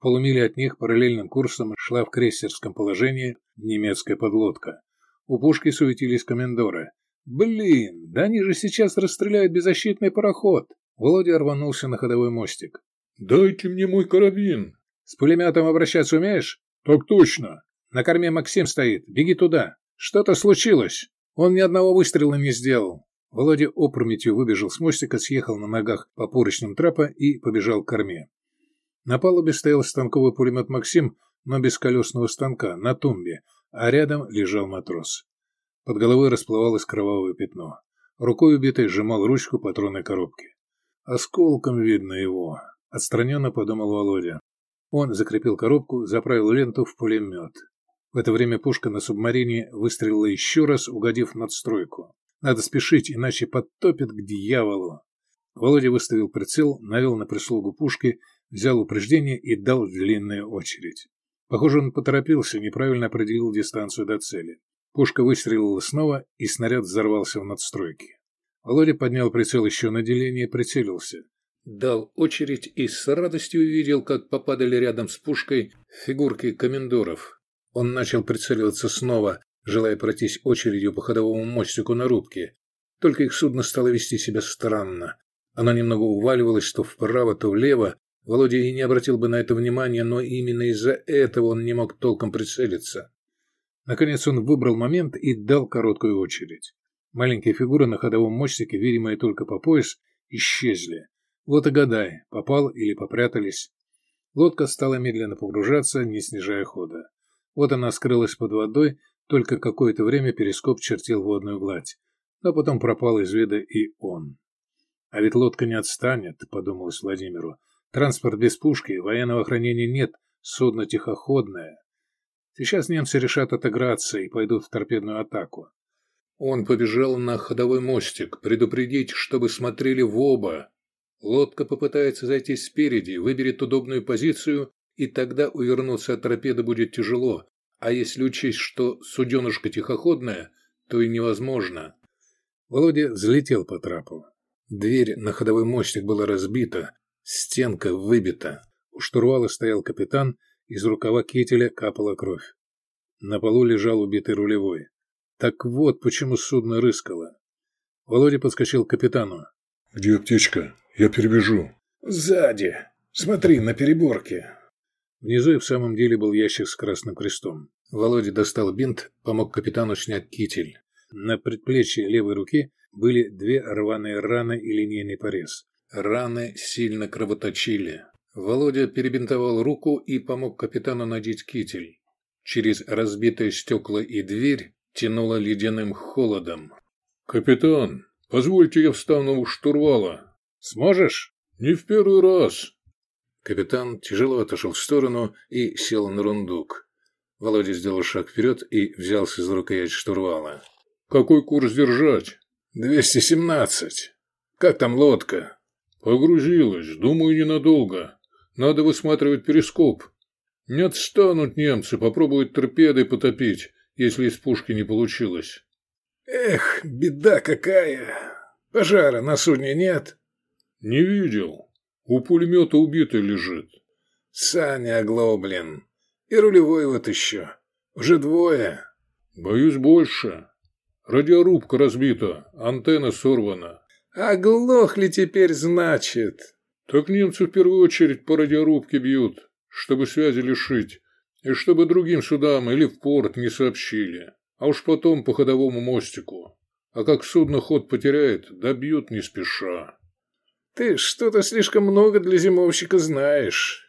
Полумиле от них параллельным курсом шла в крейсерском положении немецкая подлодка. У пушки суетились комендоры. «Блин, да они же сейчас расстреляют беззащитный пароход! Володя рванулся на ходовой мостик. «Дайте мне мой карабин!» «С пулеметом обращаться умеешь?» «Так точно!» «На корме Максим стоит. Беги туда. Что-то случилось. Он ни одного выстрела не сделал». Володя опрометью выбежал с мостика, съехал на ногах по поручням трапа и побежал к корме. На палубе стоял станковый пулемет «Максим», но без колесного станка, на тумбе, а рядом лежал матрос. Под головой расплывалось кровавое пятно. Рукой убитой сжимал ручку патронной коробки. Осколком видно его. Отстраненно подумал Володя. Он закрепил коробку, заправил ленту в пулемет. В это время пушка на субмарине выстрелила еще раз, угодив в надстройку. Надо спешить, иначе подтопит к дьяволу. Володя выставил прицел, навел на прислугу пушки, взял упреждение и дал длинную очередь. Похоже, он поторопился, неправильно определил дистанцию до цели. Пушка выстрелила снова, и снаряд взорвался в надстройке. Володя поднял прицел еще на деление и прицелился. Дал очередь и с радостью увидел, как попадали рядом с пушкой фигурки комендоров. Он начал прицеливаться снова, желая пройтись очередью по ходовому мостику на рубке. Только их судно стало вести себя странно. Оно немного уваливалось то вправо, то влево. Володя и не обратил бы на это внимания, но именно из-за этого он не мог толком прицелиться. Наконец он выбрал момент и дал короткую очередь. Маленькие фигуры на ходовом мостике, видимые только по пояс, исчезли. Вот и гадай, попал или попрятались. Лодка стала медленно погружаться, не снижая хода. Вот она скрылась под водой, только какое-то время перископ чертил водную гладь. Но потом пропал из вида и он. «А ведь лодка не отстанет», — подумалось Владимиру. «Транспорт без пушки, военного хранения нет, судно тихоходное. Сейчас немцы решат отыграться и пойдут в торпедную атаку. Он побежал на ходовой мостик, предупредить, чтобы смотрели в оба. Лодка попытается зайти спереди, выберет удобную позицию, и тогда увернуться от торпеды будет тяжело, а если учесть, что суденышко тихоходное, то и невозможно. Володя взлетел по трапу. Дверь на ходовой мостик была разбита, стенка выбита. У штурвала стоял капитан из рукава кителя капала кровь. На полу лежал убитый рулевой. Так вот, почему судно рыскало. Володя подскочил к капитану. «Где аптечка? Я перебежу». «Сзади. Смотри, на переборке». Внизу и в самом деле был ящик с красным крестом. Володя достал бинт, помог капитану снять китель. На предплечье левой руки были две рваные раны и линейный порез. Раны сильно кровоточили. Володя перебинтовал руку и помог капитану надеть китель. Через разбитые стекла и дверь тянуло ледяным холодом. «Капитан, позвольте я встану у штурвала». «Сможешь?» «Не в первый раз». Капитан тяжело отошел в сторону и сел на рундук. Володя сделал шаг вперед и взялся за рукоять штурвала. «Какой курс держать?» «Двести семнадцать. Как там лодка?» «Погрузилась. Думаю, ненадолго. Надо высматривать перископ. Не отстанут немцы, попробуют торпедой потопить, если из пушки не получилось. Эх, беда какая! Пожара на судне нет? Не видел. У пулемета убитый лежит. Саня оглоблен. И рулевой вот еще. Уже двое. Боюсь больше. Радиорубка разбита, антенна сорвана. Оглохли теперь, значит. Так немцы в первую очередь по радиорубке бьют, чтобы связи лишить, и чтобы другим судам или в порт не сообщили, а уж потом по ходовому мостику. А как судно ход потеряет, добьют не спеша. Ты что-то слишком много для зимовщика знаешь.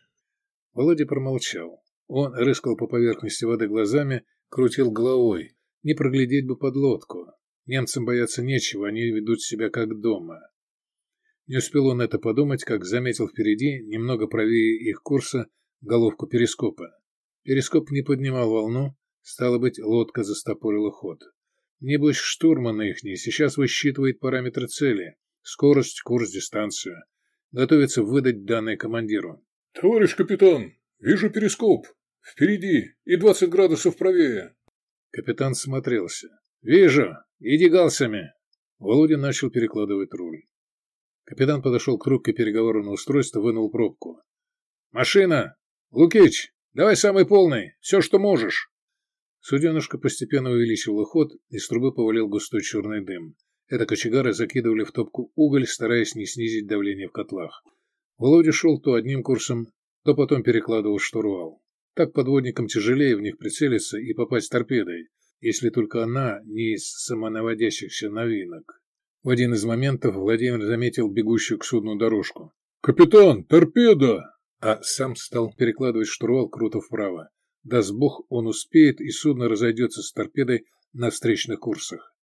Володя промолчал. Он рыскал по поверхности воды глазами, крутил головой. Не проглядеть бы подлодку. Немцам бояться нечего, они ведут себя как дома. Не успел он это подумать, как заметил впереди, немного правее их курса, головку перископа. Перископ не поднимал волну, стало быть, лодка застопорила ход. Небось, штурман ихний сейчас высчитывает параметры цели, скорость, курс, дистанцию. Готовится выдать данные командиру. «Товарищ капитан, вижу перископ. Впереди и двадцать градусов правее». Капитан смотрелся. «Вижу. Иди галсами». Володя начал перекладывать руль. Капитан подошел к трубке переговорного устройства, вынул пробку. «Машина! Лукич, давай самый полный, все, что можешь!» Суденышко постепенно увеличивало ход, из трубы повалил густой черный дым. Это кочегары закидывали в топку уголь, стараясь не снизить давление в котлах. Володя шел то одним курсом, то потом перекладывал штурвал. Так подводникам тяжелее в них прицелиться и попасть торпедой, если только она не из самонаводящихся новинок. В один из моментов Владимир заметил бегущую к судну дорожку. «Капитан, торпеда!» А сам стал перекладывать штурвал круто вправо. Даст бог, он успеет, и судно разойдется с торпедой на встречных курсах.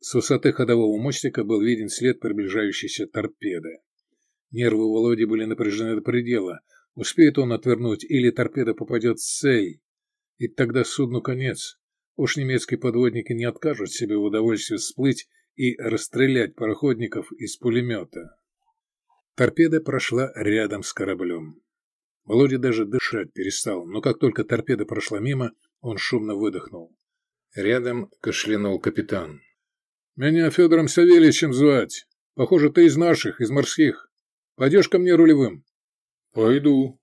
С высоты ходового мостика был виден след приближающейся торпеды. Нервы Володи были напряжены до предела. Успеет он отвернуть, или торпеда попадет в цей. И тогда судну конец. Уж немецкие подводники не откажут себе в удовольствии всплыть и расстрелять пароходников из пулемета. Торпеда прошла рядом с кораблем. Володя даже дышать перестал, но как только торпеда прошла мимо, он шумно выдохнул. Рядом кашлянул капитан. «Меня Федором Савельевичем звать. Похоже, ты из наших, из морских. Пойдешь ко мне рулевым?» «Пойду».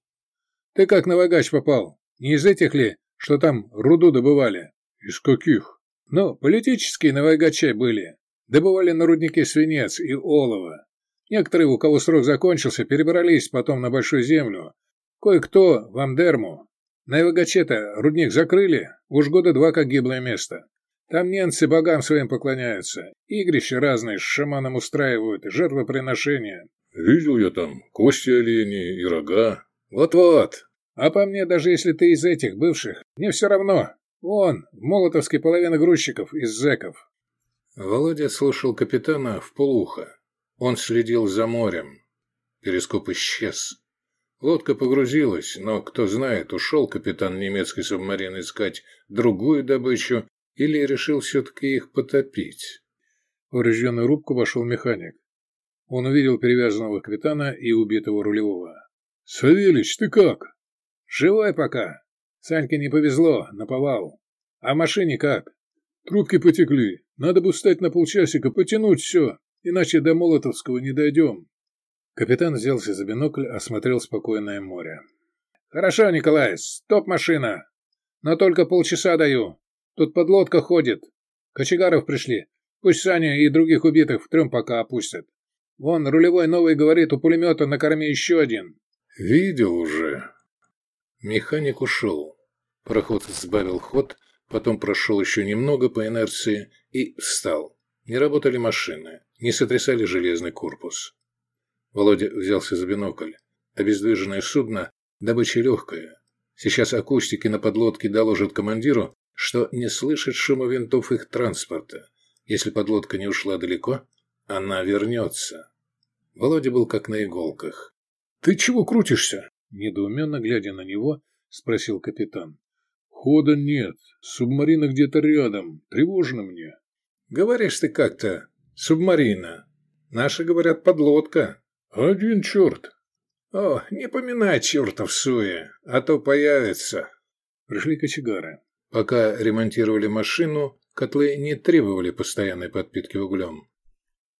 «Ты как на Вагач попал? Не из этих ли, что там руду добывали?» «Из каких?» «Ну, политические на Вагаче были. Добывали на руднике свинец и олово. Некоторые, у кого срок закончился, перебрались потом на Большую Землю. Кое-кто в Амдерму. На Ивагаче-то рудник закрыли, уж года два как гиблое место. Там немцы богам своим поклоняются, игрища разные с шаманом устраивают, жертвоприношения. Видел я там кости оленей и рога. Вот-вот. А по мне, даже если ты из этих бывших, мне все равно. Вон, в Молотовске половина грузчиков из зэков. Володя слушал капитана в полухо. Он следил за морем. Перископ исчез. Лодка погрузилась, но, кто знает, ушел капитан немецкой субмарины искать другую добычу или решил все-таки их потопить. В рожденную рубку вошел механик. Он увидел перевязанного капитана и убитого рулевого. — Савельич, ты как? — Живой пока. Саньке не повезло, наповал. А машине как? — Трубки потекли. Надо бы встать на полчасика, потянуть все, иначе до Молотовского не дойдем. Капитан взялся за бинокль, осмотрел спокойное море. — Хорошо, Николай, стоп машина. Но только полчаса даю. Тут подлодка ходит. Кочегаров пришли. Пусть Саня и других убитых в трем пока опустят. Вон, рулевой новый говорит, у пулемета на корме еще один. — Видел уже. Механик ушел. Проход сбавил ход, потом прошел еще немного по инерции и встал. Не работали машины, не сотрясали железный корпус. Володя взялся за бинокль. Обездвиженное судно – добыча легкая. Сейчас акустики на подлодке доложат командиру, что не слышит шума винтов их транспорта. Если подлодка не ушла далеко, она вернется. Володя был как на иголках. — Ты чего крутишься? — недоуменно глядя на него, спросил капитан. — Хода нет. Субмарина где-то рядом. Тревожно мне. — Говоришь ты как-то. Субмарина. Наши говорят подлодка. — Один черт. — О, не поминай чертов суе, а то появится. Пришли кочегары. Пока ремонтировали машину, котлы не требовали постоянной подпитки углем.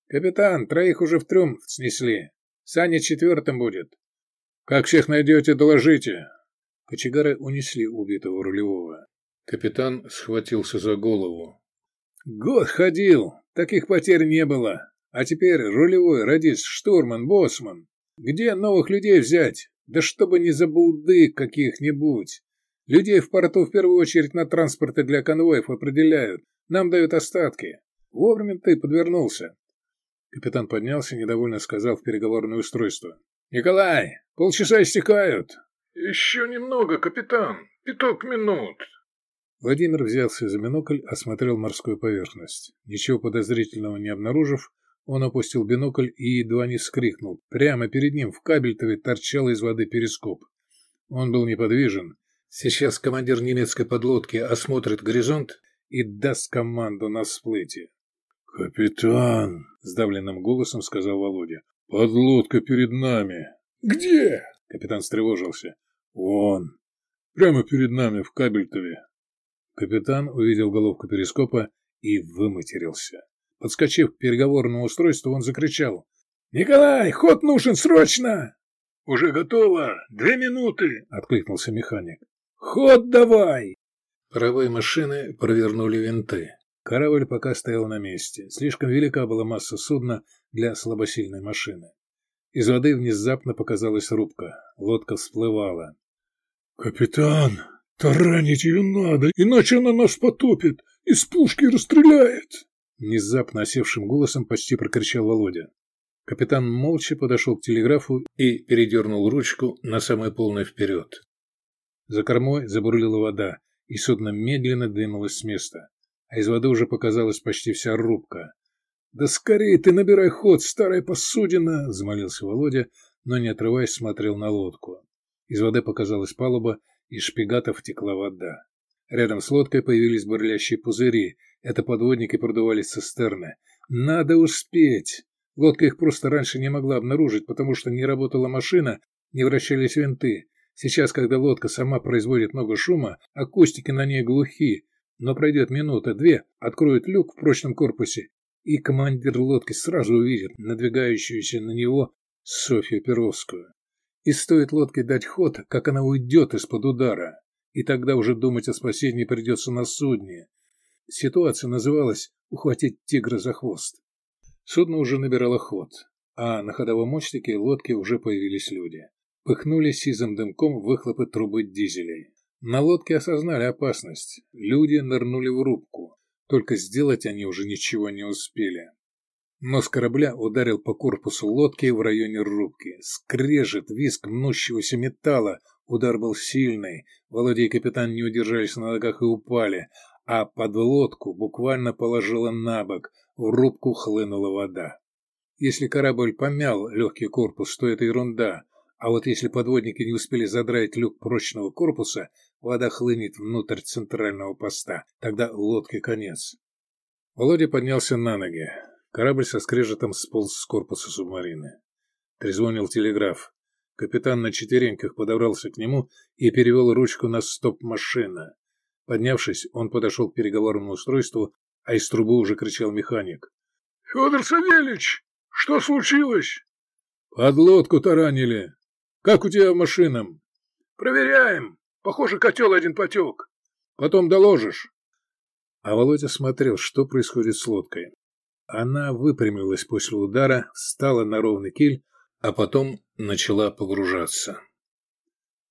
«Капитан, троих уже в трюм снесли. Саня четвертым будет. Как всех найдете, доложите». Кочегары унесли убитого рулевого. Капитан схватился за голову. «Год ходил, таких потерь не было. А теперь рулевой, радист, штурман, боссман. Где новых людей взять? Да чтобы не забулды каких-нибудь. Людей в порту в первую очередь на транспорты для конвоев определяют. Нам дают остатки. Вовремя ты подвернулся. Капитан поднялся, недовольно сказал в переговорное устройство. «Николай, полчаса истекают». «Еще немного, капитан. Пяток минут». Владимир взялся за бинокль, осмотрел морскую поверхность. Ничего подозрительного не обнаружив, он опустил бинокль и едва не вскрикнул. Прямо перед ним в кабельтове торчал из воды перископ. Он был неподвижен, Сейчас командир немецкой подлодки осмотрит горизонт и даст команду на всплытие. «Капитан!» — сдавленным голосом сказал Володя. «Подлодка перед нами!» «Где?» — капитан встревожился. «Вон! Прямо перед нами в Кабельтове!» Капитан увидел головку перископа и выматерился. Подскочив к переговорному устройству, он закричал. «Николай, ход нужен срочно!» «Уже готово! Две минуты!» — откликнулся механик. Ход давай!» Паровые машины провернули винты. Корабль пока стоял на месте. Слишком велика была масса судна для слабосильной машины. Из воды внезапно показалась рубка. Лодка всплывала. «Капитан, таранить ее надо, иначе она нас потопит, из пушки расстреляет!» Внезапно осевшим голосом почти прокричал Володя. Капитан молча подошел к телеграфу и передернул ручку на самой полной вперед. За кормой забурлила вода, и судно медленно двинулось с места, а из воды уже показалась почти вся рубка. «Да скорее ты набирай ход, старая посудина!» — взмолился Володя, но, не отрываясь, смотрел на лодку. Из воды показалась палуба, из шпигатов текла вода. Рядом с лодкой появились бурлящие пузыри. Это подводники продували цистерны. «Надо успеть!» Лодка их просто раньше не могла обнаружить, потому что не работала машина, не вращались винты. Сейчас, когда лодка сама производит много шума, акустики на ней глухи, но пройдет минута, две, откроет люк в прочном корпусе, и командир лодки сразу увидит надвигающуюся на него Софью Перовскую. И стоит лодке дать ход, как она уйдет из-под удара, и тогда уже думать о спасении придется на судне. Ситуация называлась «ухватить тигра за хвост». Судно уже набирало ход, а на ходовом мостике лодки уже появились люди. Пыхнули сизым дымком выхлопы трубы дизелей. На лодке осознали опасность. Люди нырнули в рубку. Только сделать они уже ничего не успели. Нос корабля ударил по корпусу лодки в районе рубки. Скрежет, виск мнущегося металла. Удар был сильный. Володя и капитан не удержались на ногах и упали. А под лодку буквально положило на бок. В рубку хлынула вода. Если корабль помял легкий корпус, то это ерунда. А вот если подводники не успели задрать люк прочного корпуса, вода хлынет внутрь центрального поста. Тогда лодке конец. Володя поднялся на ноги. Корабль со скрежетом сполз с корпуса субмарины. Трезвонил телеграф. Капитан на четвереньках подобрался к нему и перевел ручку на стоп-машина. Поднявшись, он подошел к переговорному устройству а из трубы уже кричал механик. — Федор Савельич, что случилось? — Под лодку таранили. Как у тебя машинам? — Проверяем. Похоже, котел один потек. — Потом доложишь. А Володя смотрел, что происходит с лодкой. Она выпрямилась после удара, встала на ровный киль, а потом начала погружаться.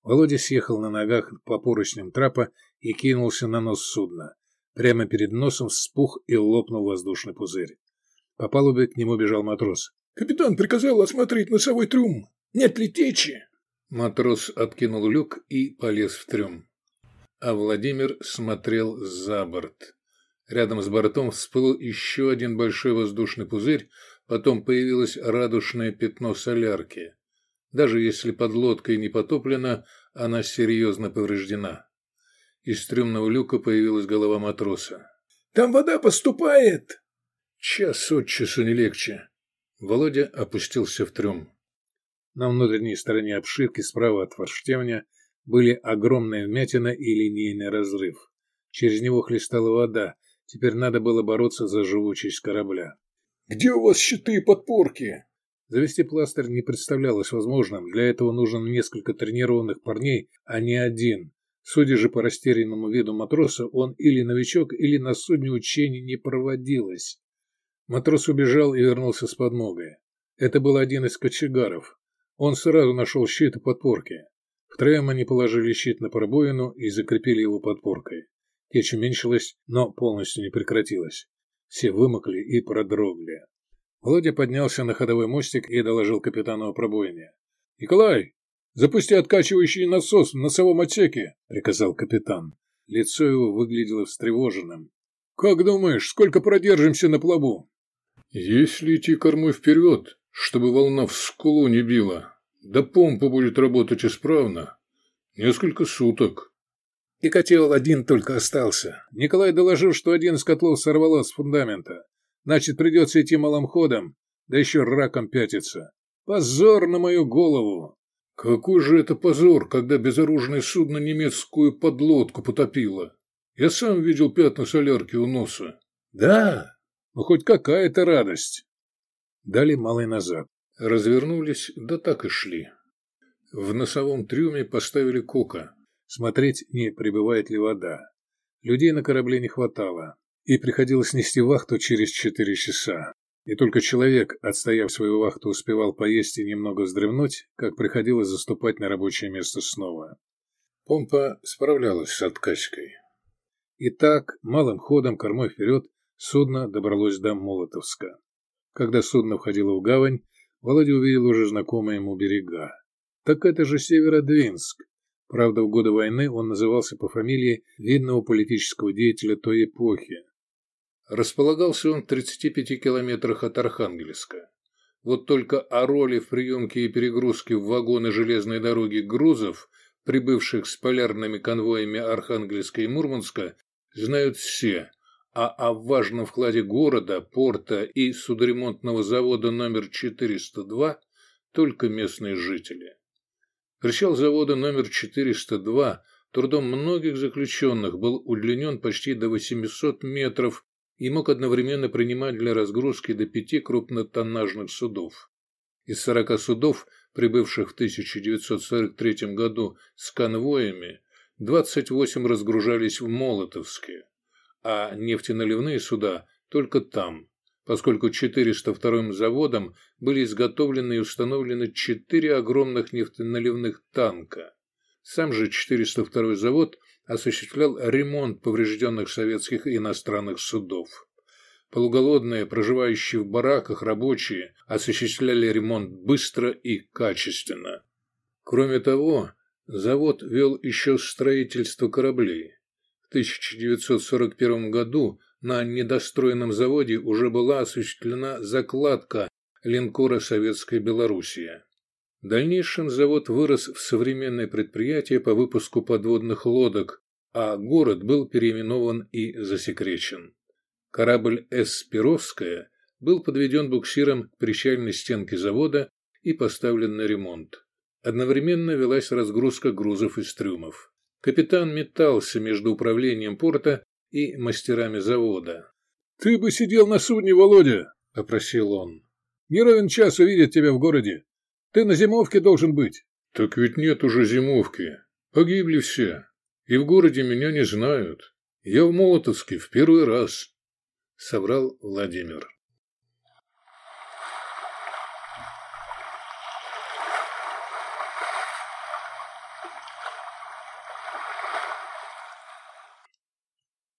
Володя съехал на ногах по поручням трапа и кинулся на нос судна. Прямо перед носом вспух и лопнул воздушный пузырь. По палубе к нему бежал матрос. «Капитан приказал осмотреть носовой трюм. Нет ли течи?» Матрос откинул люк и полез в трюм. А Владимир смотрел за борт. Рядом с бортом всплыл еще один большой воздушный пузырь, потом появилось радужное пятно солярки. Даже если под лодкой не потоплена, она серьезно повреждена. Из трюмного люка появилась голова матроса. «Там вода поступает!» «Час от часу не легче». Володя опустился в трюм. На внутренней стороне обшивки справа от форштевня были огромная вмятина и линейный разрыв. Через него хлестала вода. Теперь надо было бороться за живучесть корабля. «Где у вас щиты и подпорки?» Завести пластырь не представлялось возможным. Для этого нужно несколько тренированных парней, а не один. Судя же по растерянному виду матроса, он или новичок, или на судне учений не проводилось. Матрос убежал и вернулся с подмогой. Это был один из кочегаров. Он сразу нашел щит и подпорки. Втроем они положили щит на пробоину и закрепили его подпоркой. Течь уменьшилась, но полностью не прекратилась. Все вымокли и продрогли. Володя поднялся на ходовой мостик и доложил капитану о пробоине. «Николай, «Запусти откачивающий насос в носовом отсеке», — приказал капитан. Лицо его выглядело встревоженным. «Как думаешь, сколько продержимся на плаву?» «Если идти кормой вперед, чтобы волна в скулу не била, да помпа будет работать исправно, несколько суток». И котел один только остался. Николай доложил, что один из котлов сорвало с фундамента. Значит, придется идти малым ходом, да еще раком пятиться. Позор на мою голову! Какой же это позор, когда безоружное судно немецкую подлодку потопило. Я сам видел пятна солярки у носа. Да, ну хоть какая-то радость. Дали малый назад. Развернулись, да так и шли. В носовом трюме поставили кока. Смотреть, не прибывает ли вода. Людей на корабле не хватало. и приходилось нести вахту через четыре часа. И только человек, отстояв свою вахту, успевал поесть и немного вздремнуть, как приходилось заступать на рабочее место снова. Помпа справлялась с откачкой. И так, малым ходом, кормой вперед, судно добралось до Молотовска. Когда судно входило в гавань, Володя увидел уже знакомые ему берега. Так это же Северодвинск. Правда, в годы войны он назывался по фамилии видного политического деятеля той эпохи. Располагался он в 35 километрах от Архангельска. Вот только о роли в приемке и перегрузке в вагоны железной дороги грузов, прибывших с полярными конвоями Архангельска и Мурманска, знают все, а о важном вкладе города, порта и судоремонтного завода номер 402 только местные жители. Причал завода номер 402 трудом многих заключенных был удлинен почти до 800 метров и мог одновременно принимать для разгрузки до пяти крупнотоннажных судов. Из 40 судов, прибывших в 1943 году с конвоями, 28 разгружались в Молотовске, а нефтеналивные суда только там, поскольку 402-м заводом были изготовлены и установлены четыре огромных нефтеналивных танка. Сам же 402-й завод осуществлял ремонт поврежденных советских и иностранных судов. Полуголодные, проживающие в бараках рабочие, осуществляли ремонт быстро и качественно. Кроме того, завод вел еще строительство кораблей. В 1941 году на недостроенном заводе уже была осуществлена закладка линкора «Советская Белоруссия». В дальнейшем завод вырос в современное предприятие по выпуску подводных лодок, а город был переименован и засекречен. Корабль «С. Перовская» был подведен буксиром к причальной стенке завода и поставлен на ремонт. Одновременно велась разгрузка грузов из трюмов. Капитан метался между управлением порта и мастерами завода. «Ты бы сидел на судне, Володя!» – попросил он. «Не ровен час увидят тебя в городе. Ты на зимовке должен быть». «Так ведь нет уже зимовки. Погибли все. И в городе меня не знают. Я в Молотовске в первый раз», – соврал Владимир.